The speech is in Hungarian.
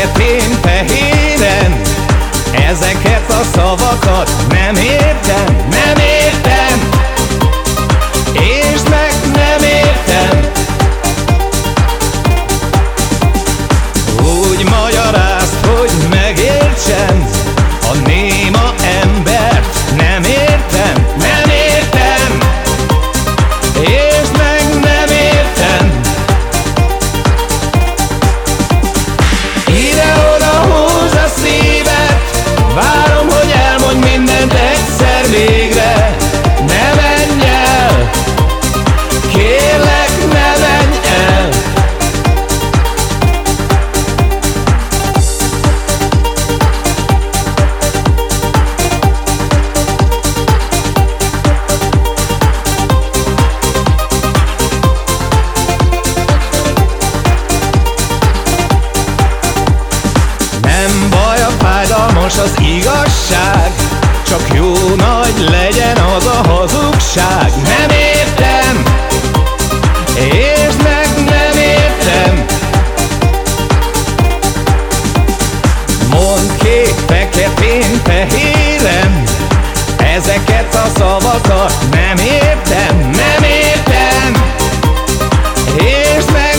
feketén, fehéren Ezeket a szavakat nem értem, nem értem Világos az igazság Csak jó nagy legyen az a hazugság. Nem értem és meg, nem értem. Mondd kék, feketén, fehérem Ezeket a szavakat nem értem, nem értem. És meg